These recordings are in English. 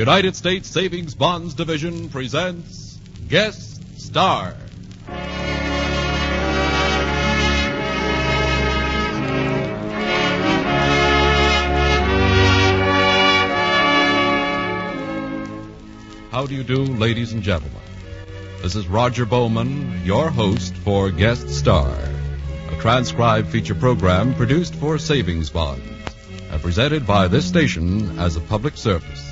United States Savings Bonds Division presents Guest Star. How do you do, ladies and gentlemen? This is Roger Bowman, your host for Guest Star, a transcribed feature program produced for savings bonds and presented by this station as a public service.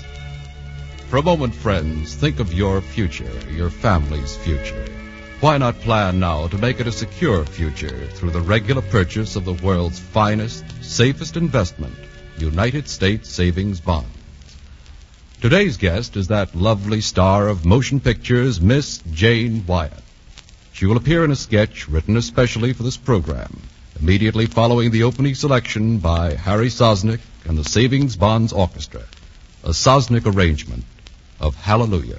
For a moment, friends, think of your future, your family's future. Why not plan now to make it a secure future through the regular purchase of the world's finest, safest investment, United States Savings Bonds? Today's guest is that lovely star of motion pictures, Miss Jane Wyatt. She will appear in a sketch written especially for this program, immediately following the opening selection by Harry Sosnick and the Savings Bonds Orchestra, a Sosnick arrangement of Hallelujah.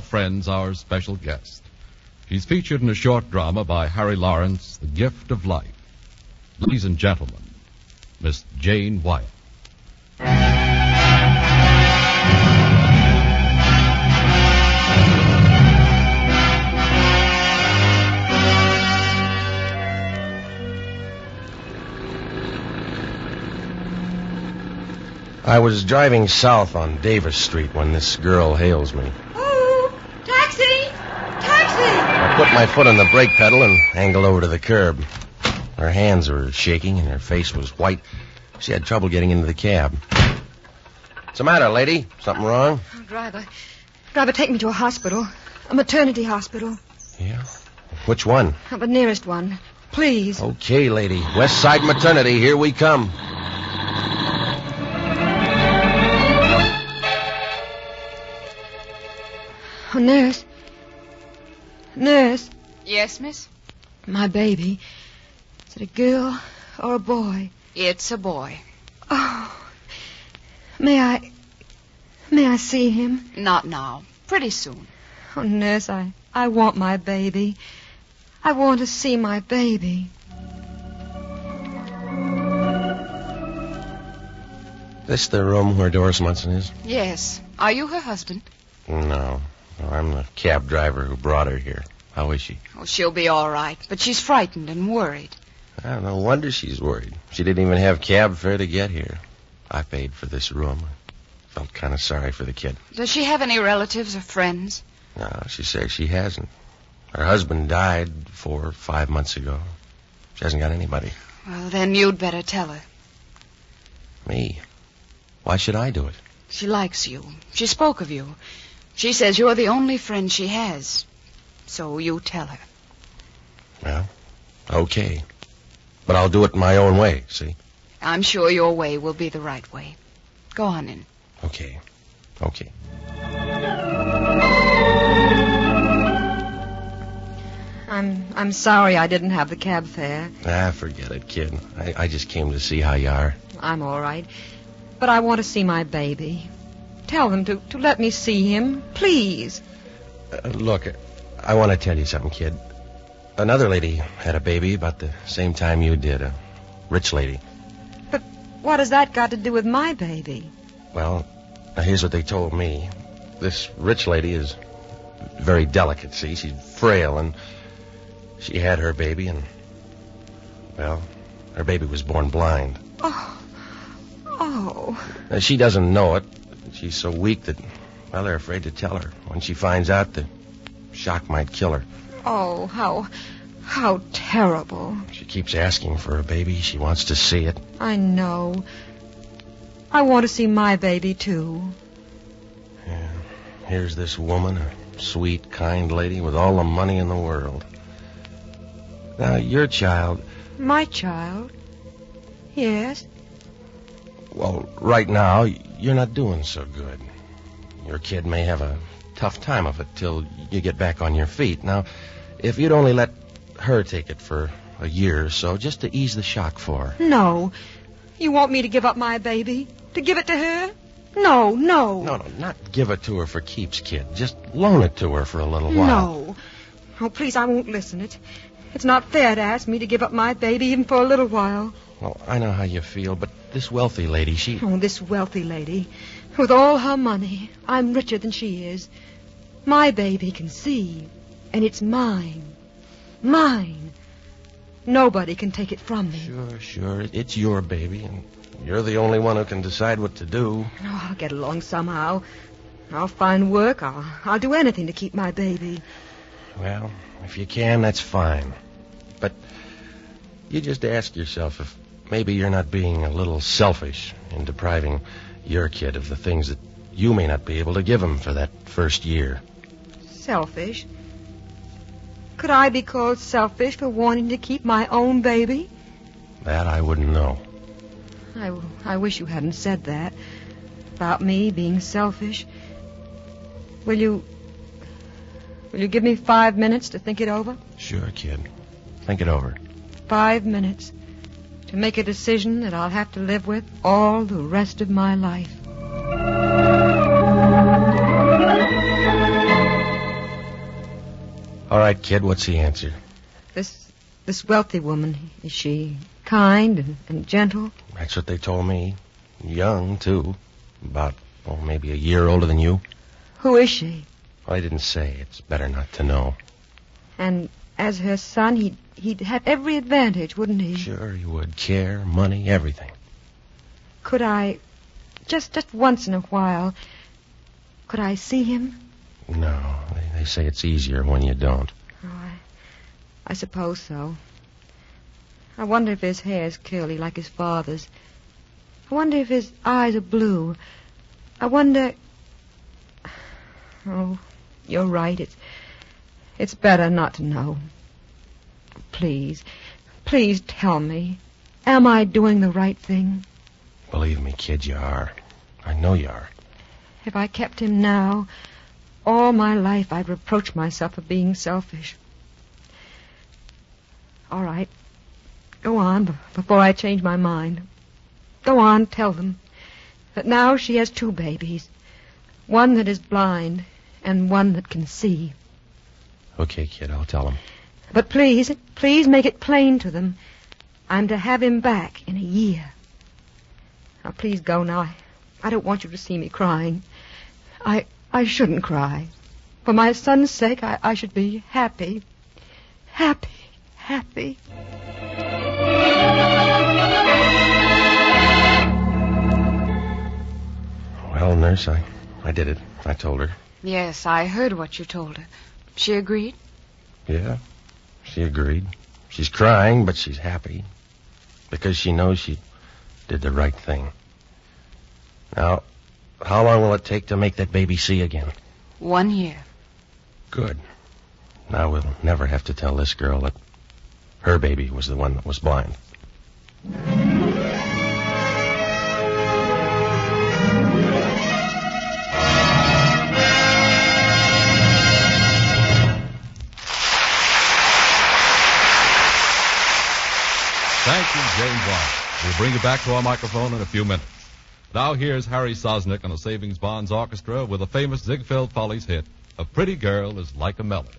Friends, our special guest. She's featured in a short drama by Harry Lawrence, The Gift of Life. Ladies and gentlemen, Miss Jane Wyatt. I was driving south on Davis Street when this girl hails me. Oh, taxi! Taxi! I put my foot on the brake pedal and angled over to the curb. Her hands were shaking and her face was white. She had trouble getting into the cab. What's the matter, lady? Something wrong? Oh, driver. Driver, take me to a hospital. A maternity hospital. Yeah. Which one? Uh, The nearest one. Please. Okay, lady. West Side Maternity, here we come. Oh, nurse. Nurse. Yes, miss? My baby. Is it a girl or a boy? It's a boy. Oh. May I. May I see him? Not now. Pretty soon. Oh, nurse, I. I want my baby. I want to see my baby. This the room where Doris Munson is? Yes. Are you her husband? No. No, I'm the cab driver who brought her here. How is she? Oh, she'll be all right, but she's frightened and worried. Ah, no wonder she's worried. She didn't even have cab fare to get here. I paid for this room. I felt kind of sorry for the kid. Does she have any relatives or friends? No, she says she hasn't. Her husband died four or five months ago. She hasn't got anybody. Well, then you'd better tell her. Me? Why should I do it? She likes you. She spoke of you. She says you're the only friend she has. So you tell her. Well, okay. But I'll do it my own way, see? I'm sure your way will be the right way. Go on in. Okay. Okay. I'm I'm sorry I didn't have the cab fare. Ah, forget it, kid. I, I just came to see how you are. I'm all right. But I want to see my baby. Tell them to, to let me see him, please. Uh, look, I want to tell you something, kid. Another lady had a baby about the same time you did, a rich lady. But what has that got to do with my baby? Well, here's what they told me. This rich lady is very delicate, see? She's frail, and she had her baby, and, well, her baby was born blind. Oh. Oh. Now, she doesn't know it. She's so weak that, well, they're afraid to tell her. When she finds out, the shock might kill her. Oh, how. How terrible. She keeps asking for a baby. She wants to see it. I know. I want to see my baby, too. Yeah. Here's this woman, a sweet, kind lady with all the money in the world. Now, your child, My child? Yes. Well, right now, you're not doing so good. Your kid may have a tough time of it till you get back on your feet. Now, if you'd only let her take it for a year or so, just to ease the shock for her. No. You want me to give up my baby? To give it to her? No, no. No, no, not give it to her for keeps, kid. Just loan it to her for a little while. No. Oh, please, I won't listen. It, it's not fair to ask me to give up my baby even for a little while. Well, I know how you feel, but this wealthy lady, she. Oh, this wealthy lady. With all her money, I'm richer than she is. My baby can see, and it's mine. Mine. Nobody can take it from me. Sure, sure. It's your baby, and you're the only one who can decide what to do. Oh, I'll get along somehow. I'll find work. I'll, I'll do anything to keep my baby. Well, if you can, that's fine. But you just ask yourself if maybe you're not being a little selfish in depriving your kid of the things that you may not be able to give him for that first year. Selfish. Could I be called selfish for wanting to keep my own baby? That I wouldn't know. I, I wish you hadn't said that. About me being selfish. Will you. Will you give me five minutes to think it over? Sure, kid. Think it over. Five minutes. To make a decision that I'll have to live with all the rest of my life. All right, kid, what's the answer? This this wealthy woman, is she kind and, and gentle? That's what they told me. Young, too. About, oh, maybe a year older than you. Who is she? Well, I didn't say. It's better not to know. And as her son, he'd he'd have every advantage, wouldn't he? Sure, he would. Care, money, everything. Could I, just just once in a while, could I see him? No, they, they say it's easier when you don't. Oh, I, I suppose so. I wonder if his hair's curly like his father's. I wonder if his eyes are blue. I wonder. Oh, you're right. It's it's better not to know. Please, please tell me. Am I doing the right thing? Believe me, kid, you are. I know you are. If I kept him now, all my life I'd reproach myself for being selfish. All right. Go on before I change my mind. Go on, tell them that now she has two babies. One that is blind and one that can see. Okay, kid, I'll tell them. But please, please make it plain to them. I'm to have him back in a year. Now, please go now. I, I don't want you to see me crying. I, I shouldn't cry. For my son's sake, I, I should be happy. Happy, happy. Well, nurse, I, I did it. I told her. Yes, I heard what you told her. She agreed? Yeah, she agreed. She's crying, but she's happy. Because she knows she did the right thing. Now, how long will it take to make that baby see again? One year. Good. Now we'll never have to tell this girl that her baby was the one that was blind. Jane Wyatt. We'll bring you back to our microphone in a few minutes. Now here's Harry Sosnick and the Savings Bonds Orchestra with a famous Ziegfeld Follies hit, A Pretty Girl is Like a Melody.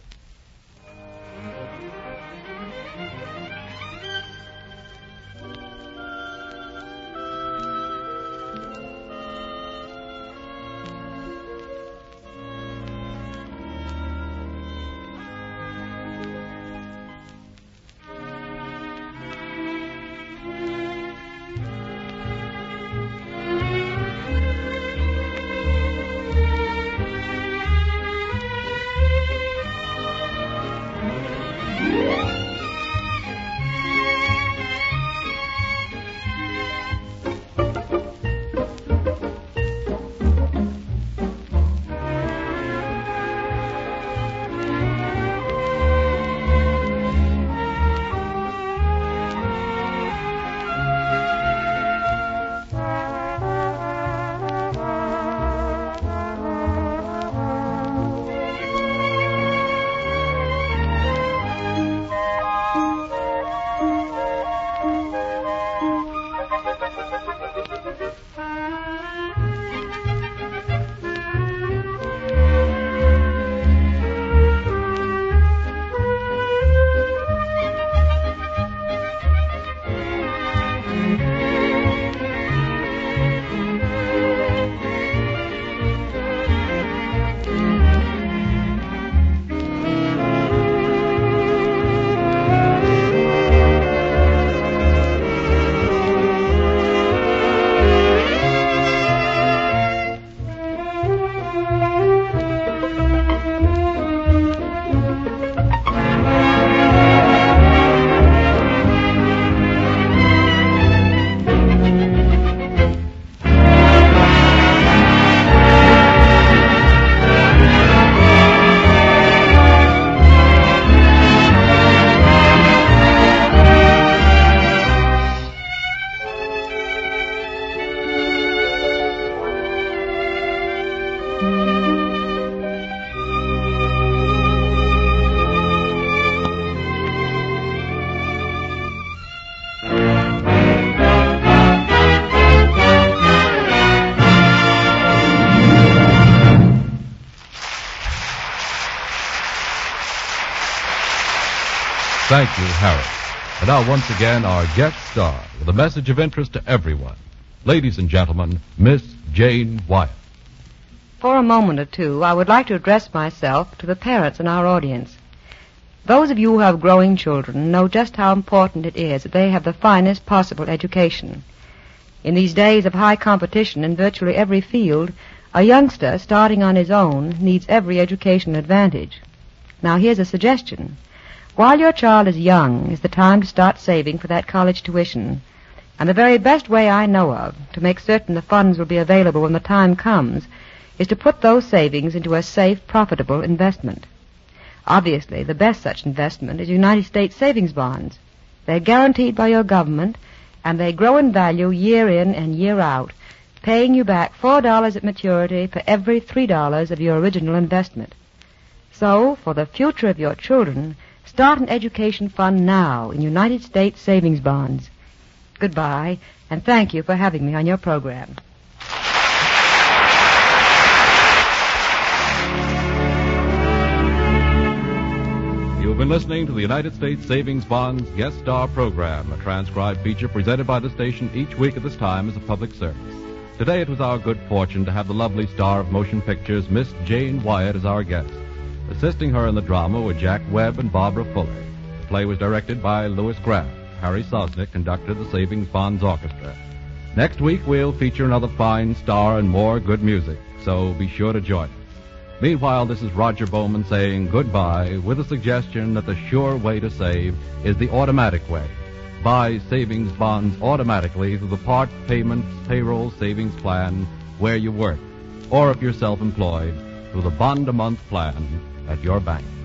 Thank you, Harry. And now, once again, our guest star with a message of interest to everyone. Ladies and gentlemen, Miss Jane Wyatt. For a moment or two, I would like to address myself to the parents in our audience. Those of you who have growing children know just how important it is that they have the finest possible education. In these days of high competition in virtually every field, a youngster starting on his own needs every educational advantage. Now here's a suggestion. While your child is young is the time to start saving for that college tuition. And the very best way I know of to make certain the funds will be available when the time comes is to put those savings into a safe, profitable investment. Obviously, the best such investment is United States savings bonds. They're guaranteed by your government, and they grow in value year in and year out, paying you back $4 at maturity for every $3 of your original investment. So, for the future of your children, Start an education fund now in United States savings bonds. Goodbye, and thank you for having me on your program. You've been listening to the United States Savings Bonds Guest Star Program, a transcribed feature presented by the station each week at this time as a public service. Today it was our good fortune to have the lovely star of motion pictures, Miss Jane Wyatt, as our guest. Assisting her in the drama were Jack Webb and Barbara Fuller. The play was directed by Louis Graff. Harry Sosnick conducted the Savings Bonds Orchestra. Next week, we'll feature another fine star and more good music, so be sure to join us. Meanwhile, this is Roger Bowman saying goodbye with a suggestion that the sure way to save is the automatic way. Buy savings bonds automatically through the part payments payroll savings plan where you work, or if you're self-employed, through the bond a month plan at your bank.